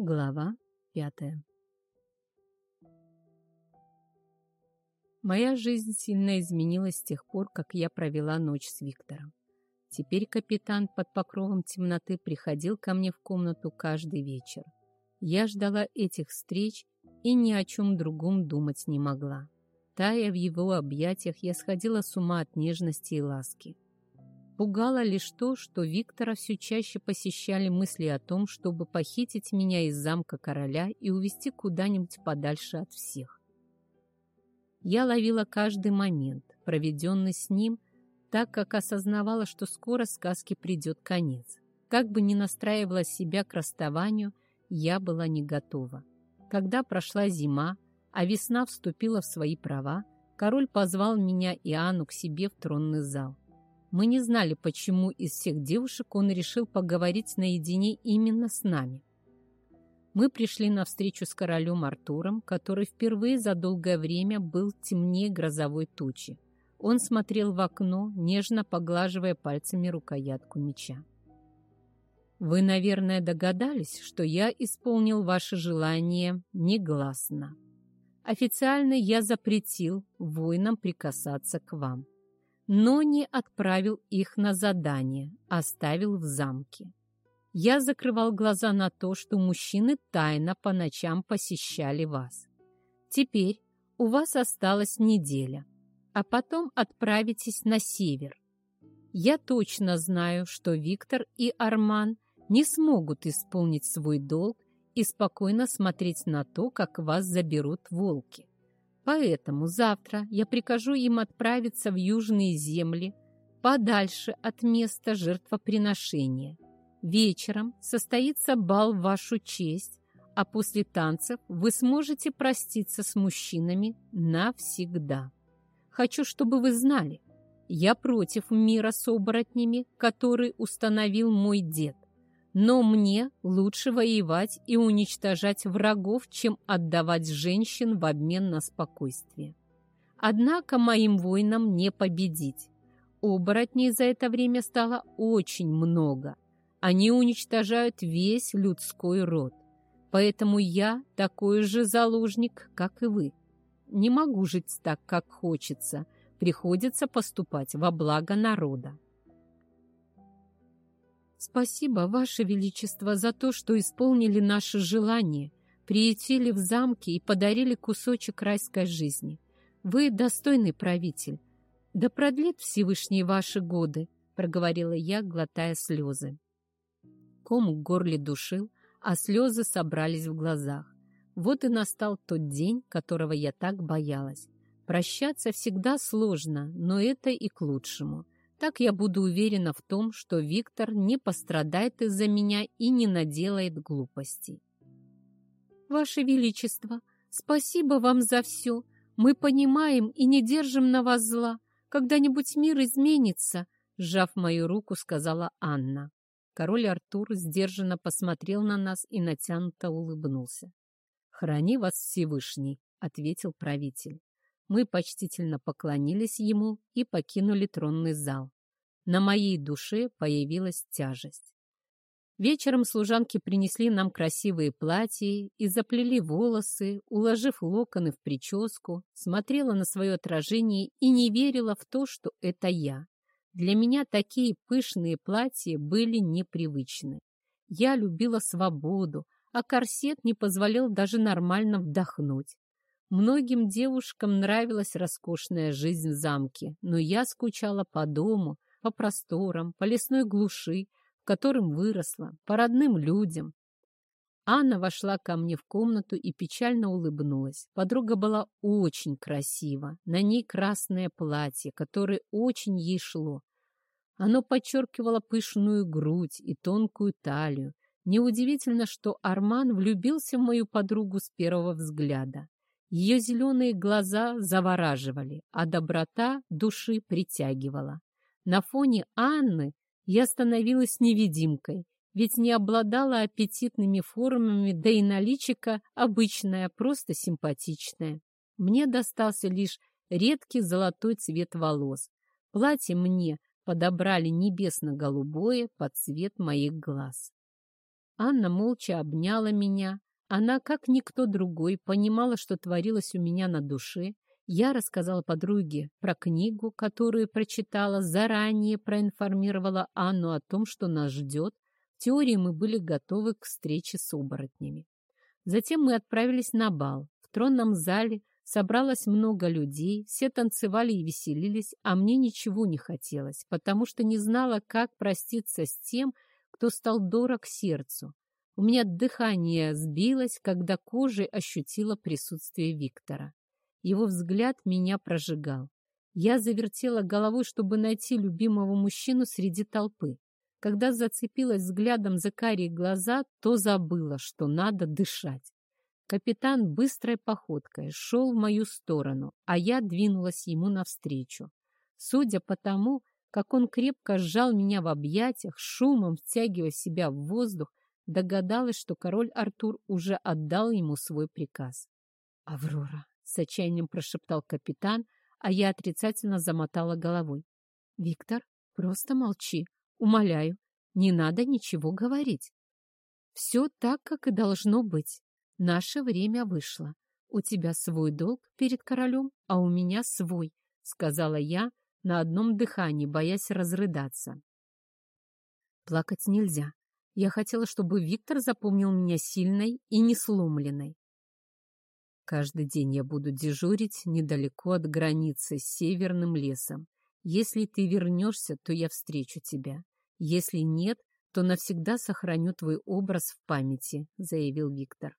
Глава пятая Моя жизнь сильно изменилась с тех пор, как я провела ночь с Виктором. Теперь капитан под покровом темноты приходил ко мне в комнату каждый вечер. Я ждала этих встреч и ни о чем другом думать не могла. Тая в его объятиях, я сходила с ума от нежности и ласки. Пугало лишь то, что Виктора все чаще посещали мысли о том, чтобы похитить меня из замка короля и увезти куда-нибудь подальше от всех. Я ловила каждый момент, проведенный с ним, так как осознавала, что скоро сказке придет конец. Как бы ни настраивала себя к расставанию, я была не готова. Когда прошла зима, а весна вступила в свои права, король позвал меня и Анну к себе в тронный зал. Мы не знали, почему из всех девушек он решил поговорить наедине именно с нами. Мы пришли на встречу с королем Артуром, который впервые за долгое время был темнее грозовой тучи. Он смотрел в окно, нежно поглаживая пальцами рукоятку меча. «Вы, наверное, догадались, что я исполнил ваше желание негласно. Официально я запретил воинам прикасаться к вам но не отправил их на задание, оставил в замке. Я закрывал глаза на то, что мужчины тайно по ночам посещали вас. Теперь у вас осталась неделя, а потом отправитесь на север. Я точно знаю, что Виктор и Арман не смогут исполнить свой долг и спокойно смотреть на то, как вас заберут волки. Поэтому завтра я прикажу им отправиться в южные земли, подальше от места жертвоприношения. Вечером состоится бал в вашу честь, а после танцев вы сможете проститься с мужчинами навсегда. Хочу, чтобы вы знали, я против мира с оборотнями, который установил мой дед. Но мне лучше воевать и уничтожать врагов, чем отдавать женщин в обмен на спокойствие. Однако моим воинам не победить. Оборотней за это время стало очень много. Они уничтожают весь людской род. Поэтому я такой же заложник, как и вы. Не могу жить так, как хочется. Приходится поступать во благо народа. Спасибо, Ваше Величество, за то, что исполнили наше желание, приютили в замке и подарили кусочек райской жизни. Вы достойный правитель. Да продлит Всевышний ваши годы, проговорила я, глотая слезы. Ком в горле душил, а слезы собрались в глазах. Вот и настал тот день, которого я так боялась. Прощаться всегда сложно, но это и к лучшему. Так я буду уверена в том, что Виктор не пострадает из-за меня и не наделает глупостей. Ваше Величество, спасибо вам за все. Мы понимаем и не держим на вас зла. Когда-нибудь мир изменится, сжав мою руку, сказала Анна. Король Артур сдержанно посмотрел на нас и натянуто улыбнулся. «Храни вас Всевышний», — ответил правитель. Мы почтительно поклонились ему и покинули тронный зал. На моей душе появилась тяжесть. Вечером служанки принесли нам красивые платья и заплели волосы, уложив локоны в прическу, смотрела на свое отражение и не верила в то, что это я. Для меня такие пышные платья были непривычны. Я любила свободу, а корсет не позволял даже нормально вдохнуть. Многим девушкам нравилась роскошная жизнь в замке, но я скучала по дому, по просторам, по лесной глуши, в котором выросла, по родным людям. Анна вошла ко мне в комнату и печально улыбнулась. Подруга была очень красива. На ней красное платье, которое очень ей шло. Оно подчеркивало пышную грудь и тонкую талию. Неудивительно, что Арман влюбился в мою подругу с первого взгляда. Ее зеленые глаза завораживали, а доброта души притягивала. На фоне Анны я становилась невидимкой, ведь не обладала аппетитными формами, да и наличика обычная, просто симпатичная. Мне достался лишь редкий золотой цвет волос. Платье мне подобрали небесно-голубое под цвет моих глаз. Анна молча обняла меня. Она, как никто другой, понимала, что творилось у меня на душе. Я рассказала подруге про книгу, которую прочитала, заранее проинформировала Анну о том, что нас ждет. В теории мы были готовы к встрече с оборотнями. Затем мы отправились на бал. В тронном зале собралось много людей, все танцевали и веселились, а мне ничего не хотелось, потому что не знала, как проститься с тем, кто стал дорог сердцу. У меня дыхание сбилось, когда кожей ощутила присутствие Виктора. Его взгляд меня прожигал. Я завертела головой, чтобы найти любимого мужчину среди толпы. Когда зацепилась взглядом за карие глаза, то забыла, что надо дышать. Капитан быстрой походкой шел в мою сторону, а я двинулась ему навстречу. Судя по тому, как он крепко сжал меня в объятиях, шумом втягивая себя в воздух, догадалась, что король Артур уже отдал ему свой приказ. «Аврора!» — с отчаянием прошептал капитан, а я отрицательно замотала головой. «Виктор, просто молчи. Умоляю, не надо ничего говорить. Все так, как и должно быть. Наше время вышло. У тебя свой долг перед королем, а у меня свой», — сказала я, — на одном дыхании, боясь разрыдаться. Плакать нельзя. Я хотела, чтобы Виктор запомнил меня сильной и несломленной. Каждый день я буду дежурить недалеко от границы с северным лесом. Если ты вернешься, то я встречу тебя. Если нет, то навсегда сохраню твой образ в памяти», — заявил Виктор.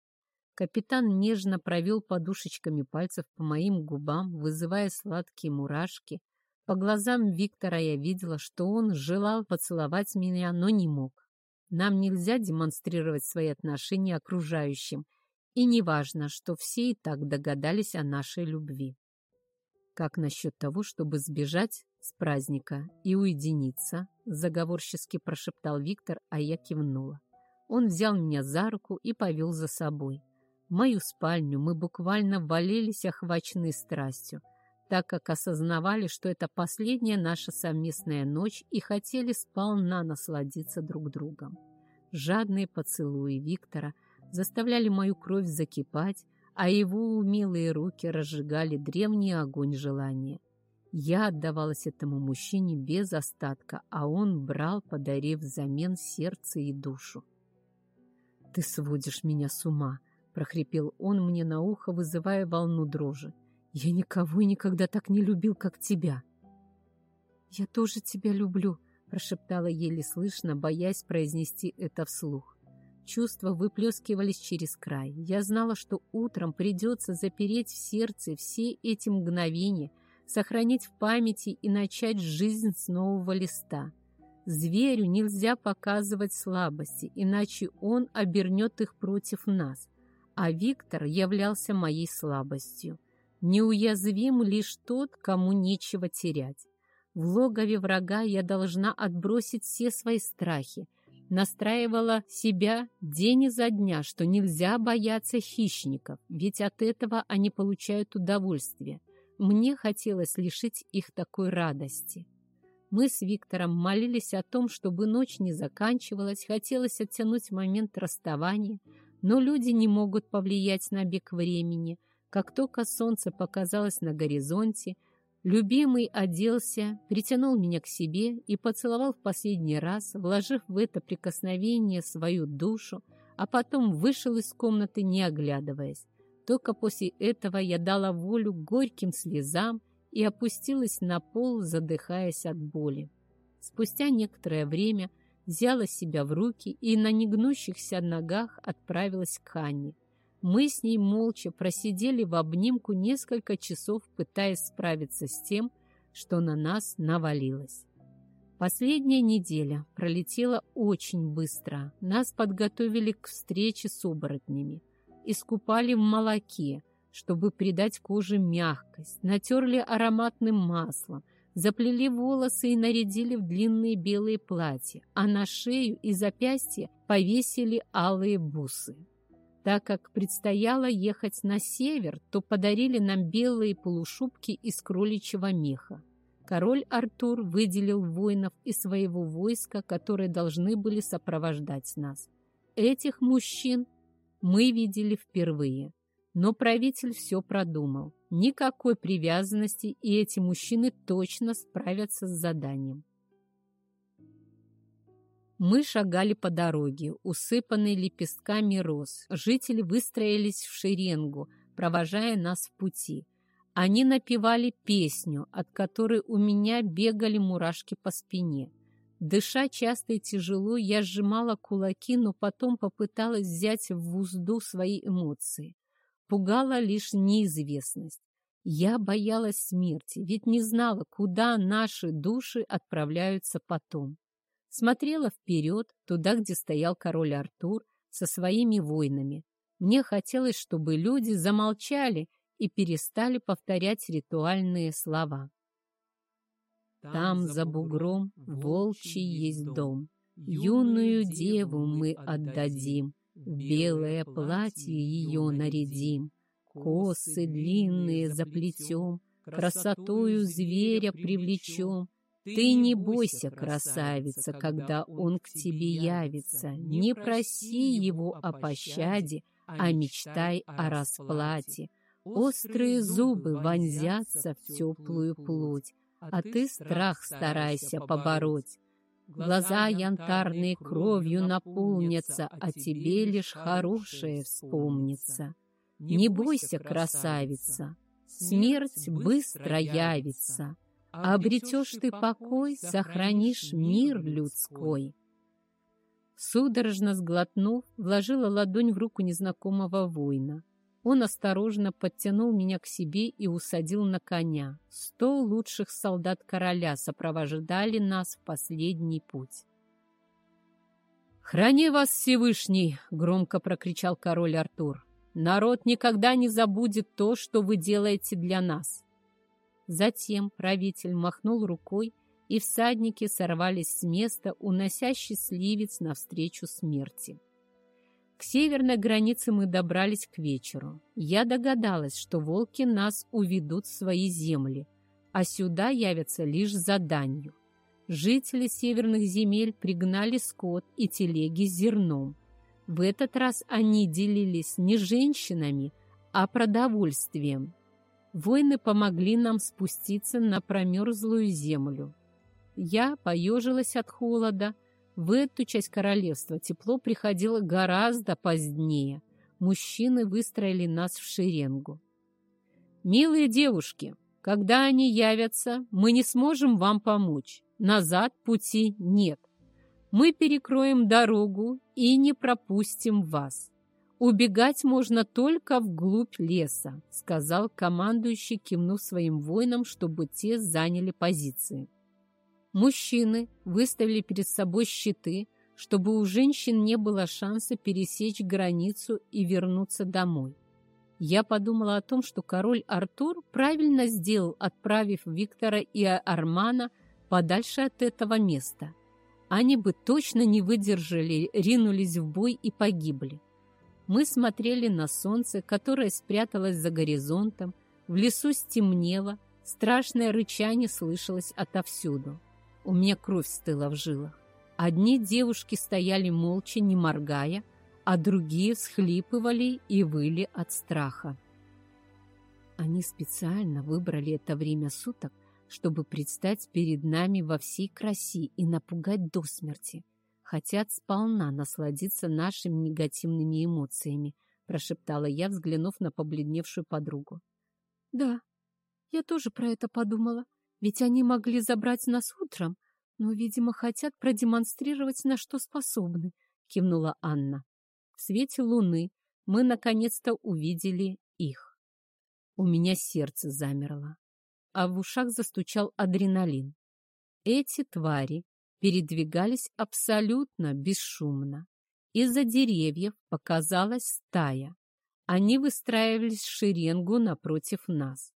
Капитан нежно провел подушечками пальцев по моим губам, вызывая сладкие мурашки, по глазам Виктора я видела, что он желал поцеловать меня, но не мог. Нам нельзя демонстрировать свои отношения окружающим, и неважно, что все и так догадались о нашей любви. Как насчет того, чтобы сбежать с праздника и уединиться, заговорчески прошептал Виктор, а я кивнула. Он взял меня за руку и повел за собой. В мою спальню мы буквально валились, охваченные страстью так как осознавали, что это последняя наша совместная ночь и хотели сполна насладиться друг другом. Жадные поцелуи Виктора заставляли мою кровь закипать, а его умелые руки разжигали древний огонь желания. Я отдавалась этому мужчине без остатка, а он брал, подарив взамен сердце и душу. «Ты сводишь меня с ума!» — прохрипел он мне на ухо, вызывая волну дрожи. Я никого и никогда так не любил, как тебя. Я тоже тебя люблю, прошептала еле слышно, боясь произнести это вслух. Чувства выплескивались через край. Я знала, что утром придется запереть в сердце все эти мгновения, сохранить в памяти и начать жизнь с нового листа. Зверю нельзя показывать слабости, иначе он обернет их против нас. А Виктор являлся моей слабостью. Неуязвим лишь тот, кому нечего терять. В логове врага я должна отбросить все свои страхи. Настраивала себя день изо дня, что нельзя бояться хищников, ведь от этого они получают удовольствие. Мне хотелось лишить их такой радости. Мы с Виктором молились о том, чтобы ночь не заканчивалась, хотелось оттянуть момент расставания, но люди не могут повлиять на бег времени – как только солнце показалось на горизонте, любимый оделся, притянул меня к себе и поцеловал в последний раз, вложив в это прикосновение свою душу, а потом вышел из комнаты, не оглядываясь. Только после этого я дала волю горьким слезам и опустилась на пол, задыхаясь от боли. Спустя некоторое время взяла себя в руки и на негнущихся ногах отправилась к Анне. Мы с ней молча просидели в обнимку несколько часов, пытаясь справиться с тем, что на нас навалилось. Последняя неделя пролетела очень быстро. Нас подготовили к встрече с оборотнями. Искупали в молоке, чтобы придать коже мягкость, натерли ароматным маслом, заплели волосы и нарядили в длинные белые платья, а на шею и запястье повесили алые бусы. Так как предстояло ехать на север, то подарили нам белые полушубки из кроличьего меха. Король Артур выделил воинов из своего войска, которые должны были сопровождать нас. этих мужчин мы видели впервые. Но правитель все продумал. Никакой привязанности, и эти мужчины точно справятся с заданием. Мы шагали по дороге, усыпанной лепестками роз. Жители выстроились в шеренгу, провожая нас в пути. Они напевали песню, от которой у меня бегали мурашки по спине. Дыша часто и тяжело, я сжимала кулаки, но потом попыталась взять в узду свои эмоции. Пугала лишь неизвестность. Я боялась смерти, ведь не знала, куда наши души отправляются потом. Смотрела вперед, туда, где стоял король Артур со своими воинами. Мне хотелось, чтобы люди замолчали и перестали повторять ритуальные слова. Там, за бугром, волчий есть дом. Юную деву мы отдадим, В белое платье ее нарядим, Косы длинные заплетем, Красотою зверя привлечем. Ты не бойся, красавица, когда он к тебе явится, Не проси его о пощаде, а мечтай о расплате. Острые зубы вонзятся в теплую плоть, а ты страх старайся побороть. Глаза янтарные кровью наполнятся, а тебе лишь хорошее вспомнится. Не бойся, красавица, смерть быстро явится. Обретешь ты покой, сохранишь мир людской. Судорожно сглотнув, вложила ладонь в руку незнакомого воина. Он осторожно подтянул меня к себе и усадил на коня. Сто лучших солдат короля сопровождали нас в последний путь. «Храни вас, Всевышний!» — громко прокричал король Артур. «Народ никогда не забудет то, что вы делаете для нас». Затем правитель махнул рукой, и всадники сорвались с места, унося счастливец навстречу смерти. К северной границе мы добрались к вечеру. Я догадалась, что волки нас уведут в свои земли, а сюда явятся лишь за. Жители северных земель пригнали скот и телеги с зерном. В этот раз они делились не женщинами, а продовольствием. Воины помогли нам спуститься на промерзлую землю. Я поежилась от холода, в эту часть королевства тепло приходило гораздо позднее. Мужчины выстроили нас в шеренгу. «Милые девушки, когда они явятся, мы не сможем вам помочь. Назад пути нет. Мы перекроем дорогу и не пропустим вас. Убегать можно только вглубь леса», — сказал командующий, кивнув своим воинам, чтобы те заняли позиции. Мужчины выставили перед собой щиты, чтобы у женщин не было шанса пересечь границу и вернуться домой. Я подумала о том, что король Артур правильно сделал, отправив Виктора и Армана подальше от этого места. Они бы точно не выдержали, ринулись в бой и погибли. Мы смотрели на солнце, которое спряталось за горизонтом, в лесу стемнело, страшное рычание слышалось отовсюду. У меня кровь стыла в жилах. Одни девушки стояли молча, не моргая, а другие всхлипывали и выли от страха. Они специально выбрали это время суток, чтобы предстать перед нами во всей красе и напугать до смерти. Хотят сполна насладиться нашими негативными эмоциями, прошептала я, взглянув на побледневшую подругу. Да, я тоже про это подумала, ведь они могли забрать нас утром, но, видимо, хотят продемонстрировать, на что способны, кивнула Анна. В свете луны мы наконец-то увидели их. У меня сердце замерло, а в ушах застучал адреналин. Эти твари передвигались абсолютно бесшумно. Из-за деревьев показалась стая. Они выстраивались в шеренгу напротив нас.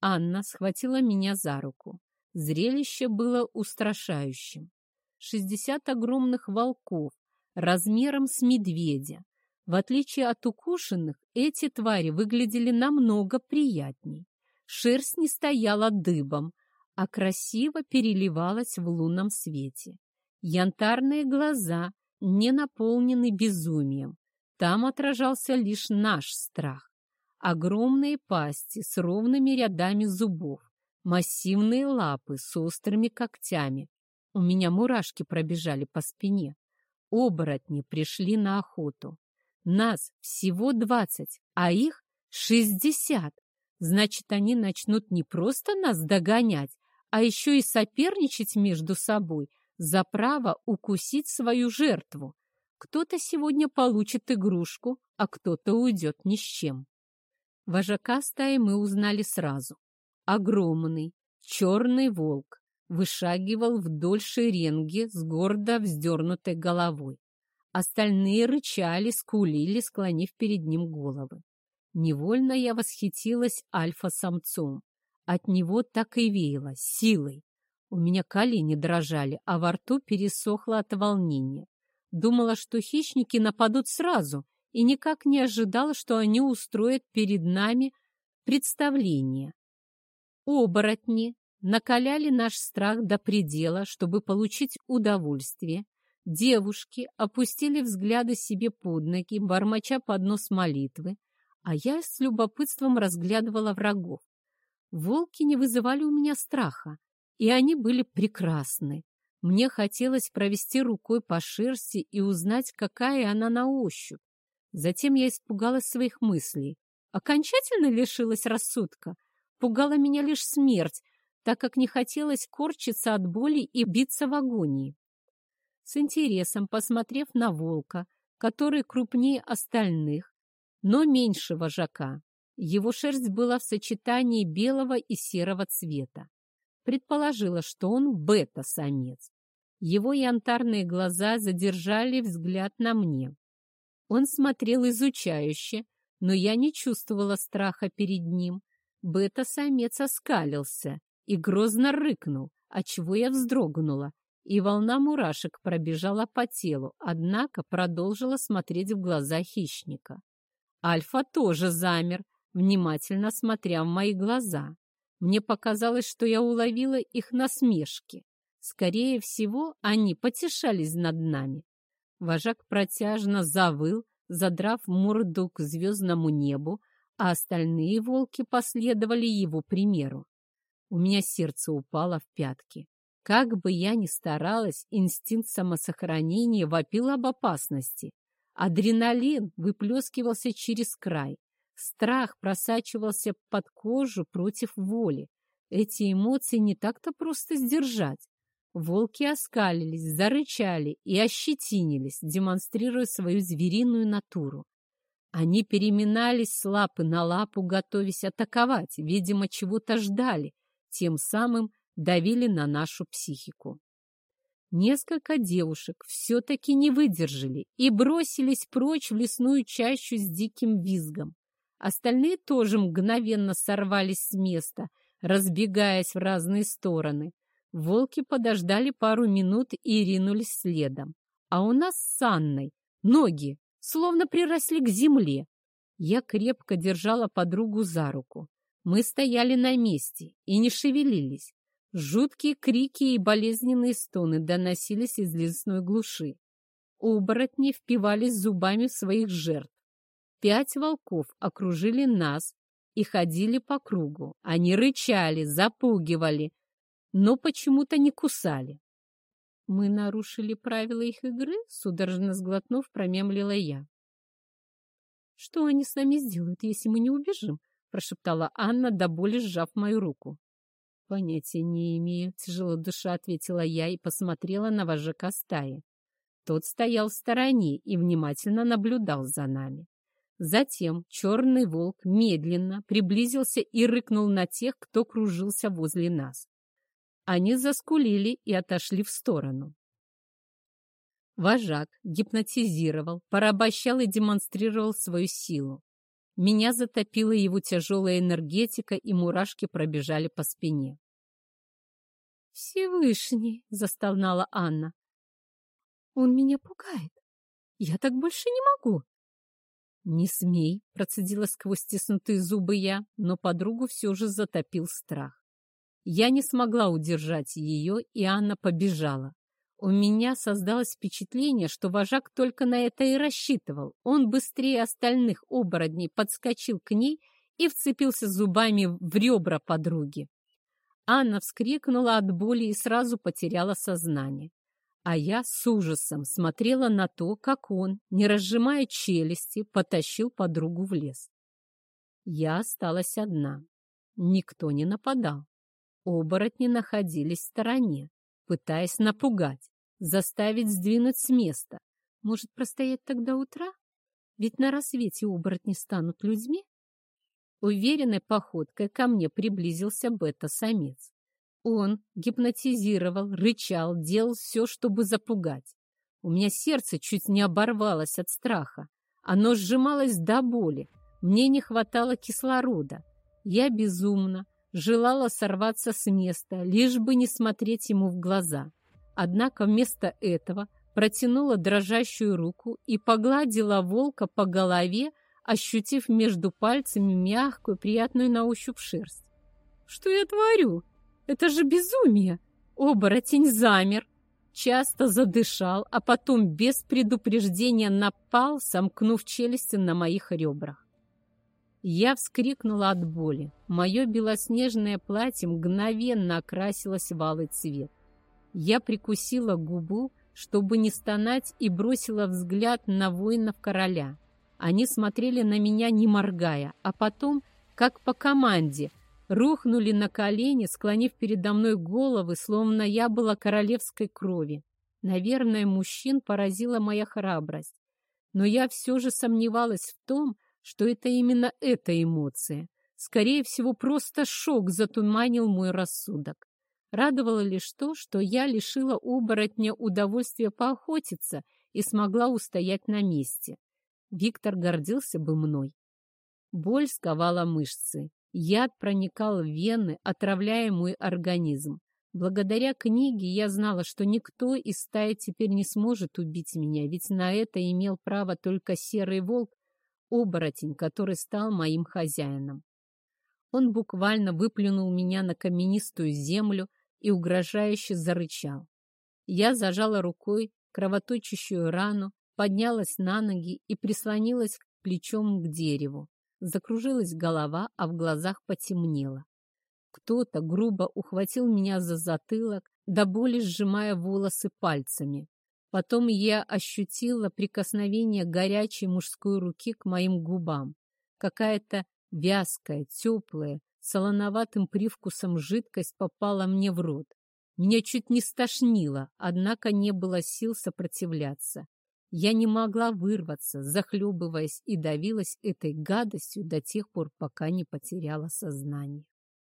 Анна схватила меня за руку. Зрелище было устрашающим. Шестьдесят огромных волков размером с медведя. В отличие от укушенных, эти твари выглядели намного приятней. Шерсть не стояла дыбом, а красиво переливалась в лунном свете. Янтарные глаза не наполнены безумием. Там отражался лишь наш страх. Огромные пасти с ровными рядами зубов, массивные лапы с острыми когтями. У меня мурашки пробежали по спине. Оборотни пришли на охоту. Нас всего двадцать, а их шестьдесят. Значит, они начнут не просто нас догонять, а еще и соперничать между собой за право укусить свою жертву. Кто-то сегодня получит игрушку, а кто-то уйдет ни с чем. Вожака стаи мы узнали сразу. Огромный, черный волк вышагивал вдоль шеренги с гордо вздернутой головой. Остальные рычали, скулили, склонив перед ним головы. Невольно я восхитилась альфа-самцом. От него так и веяло, силой. У меня колени дрожали, а во рту пересохло от волнения. Думала, что хищники нападут сразу, и никак не ожидала, что они устроят перед нами представление. Оборотни накаляли наш страх до предела, чтобы получить удовольствие. Девушки опустили взгляды себе под ноги, бормоча под нос молитвы, а я с любопытством разглядывала врагов. Волки не вызывали у меня страха, и они были прекрасны. Мне хотелось провести рукой по шерсти и узнать, какая она на ощупь. Затем я испугалась своих мыслей. Окончательно лишилась рассудка. Пугала меня лишь смерть, так как не хотелось корчиться от боли и биться в агонии. С интересом посмотрев на волка, который крупнее остальных, но меньше вожака. Его шерсть была в сочетании белого и серого цвета. Предположила, что он бета-самец. Его янтарные глаза задержали взгляд на мне. Он смотрел изучающе, но я не чувствовала страха перед ним. Бета-самец оскалился и грозно рыкнул, отчего я вздрогнула, и волна мурашек пробежала по телу, однако продолжила смотреть в глаза хищника. Альфа тоже замер, внимательно смотря в мои глаза. Мне показалось, что я уловила их насмешки. Скорее всего, они потешались над нами. Вожак протяжно завыл, задрав морду к звездному небу, а остальные волки последовали его примеру. У меня сердце упало в пятки. Как бы я ни старалась, инстинкт самосохранения вопил об опасности. Адреналин выплескивался через край. Страх просачивался под кожу против воли. Эти эмоции не так-то просто сдержать. Волки оскалились, зарычали и ощетинились, демонстрируя свою звериную натуру. Они переминались с лапы на лапу, готовясь атаковать, видимо, чего-то ждали, тем самым давили на нашу психику. Несколько девушек все-таки не выдержали и бросились прочь в лесную чащу с диким визгом. Остальные тоже мгновенно сорвались с места, разбегаясь в разные стороны. Волки подождали пару минут и ринулись следом. А у нас с Анной ноги словно приросли к земле. Я крепко держала подругу за руку. Мы стояли на месте и не шевелились. Жуткие крики и болезненные стоны доносились из лесной глуши. Оборотни впивались зубами в своих жертв. Пять волков окружили нас и ходили по кругу. Они рычали, запугивали, но почему-то не кусали. Мы нарушили правила их игры, судорожно сглотнув, промемлила я. «Что они с нами сделают, если мы не убежим?» прошептала Анна, до боли сжав мою руку. «Понятия не имею», — тяжело душа ответила я и посмотрела на вожака стаи. Тот стоял в стороне и внимательно наблюдал за нами. Затем черный волк медленно приблизился и рыкнул на тех, кто кружился возле нас. Они заскулили и отошли в сторону. Вожак гипнотизировал, порабощал и демонстрировал свою силу. Меня затопила его тяжелая энергетика, и мурашки пробежали по спине. «Всевышний!» — застонала Анна. «Он меня пугает. Я так больше не могу!» «Не смей!» — процедила сквозь стиснутые зубы я, но подругу все же затопил страх. Я не смогла удержать ее, и Анна побежала. У меня создалось впечатление, что вожак только на это и рассчитывал. Он быстрее остальных оборотней подскочил к ней и вцепился зубами в ребра подруги. Анна вскрикнула от боли и сразу потеряла сознание. А я с ужасом смотрела на то, как он, не разжимая челюсти, потащил подругу в лес. Я осталась одна. Никто не нападал. Оборотни находились в стороне, пытаясь напугать заставить сдвинуть с места. Может, простоять тогда утра? Ведь на рассвете оборотни станут людьми. Уверенной походкой ко мне приблизился бета-самец. Он гипнотизировал, рычал, делал все, чтобы запугать. У меня сердце чуть не оборвалось от страха. Оно сжималось до боли. Мне не хватало кислорода. Я безумно желала сорваться с места, лишь бы не смотреть ему в глаза. Однако вместо этого протянула дрожащую руку и погладила волка по голове, ощутив между пальцами мягкую, приятную на ощупь шерсть. «Что я творю? Это же безумие!» Оборотень замер, часто задышал, а потом без предупреждения напал, сомкнув челюсти на моих ребрах. Я вскрикнула от боли. Мое белоснежное платье мгновенно окрасилось в алый цвет. Я прикусила губу, чтобы не стонать, и бросила взгляд на воинов короля. Они смотрели на меня, не моргая, а потом, как по команде, рухнули на колени, склонив передо мной головы, словно я была королевской крови. Наверное, мужчин поразила моя храбрость. Но я все же сомневалась в том, что это именно эта эмоция. Скорее всего, просто шок затуманил мой рассудок. Радовало лишь то, что я лишила оборотня удовольствия поохотиться и смогла устоять на месте. Виктор гордился бы мной. Боль сковала мышцы. Яд проникал в вены, отравляя мой организм. Благодаря книге я знала, что никто из стаи теперь не сможет убить меня, ведь на это имел право только серый волк, оборотень, который стал моим хозяином. Он буквально выплюнул меня на каменистую землю, и угрожающе зарычал. Я зажала рукой кровоточащую рану, поднялась на ноги и прислонилась плечом к дереву. Закружилась голова, а в глазах потемнело. Кто-то грубо ухватил меня за затылок, до боли сжимая волосы пальцами. Потом я ощутила прикосновение горячей мужской руки к моим губам. Какая-то вязкая, теплая, солоноватым привкусом жидкость попала мне в рот. Меня чуть не стошнило, однако не было сил сопротивляться. Я не могла вырваться, захлебываясь и давилась этой гадостью до тех пор, пока не потеряла сознание.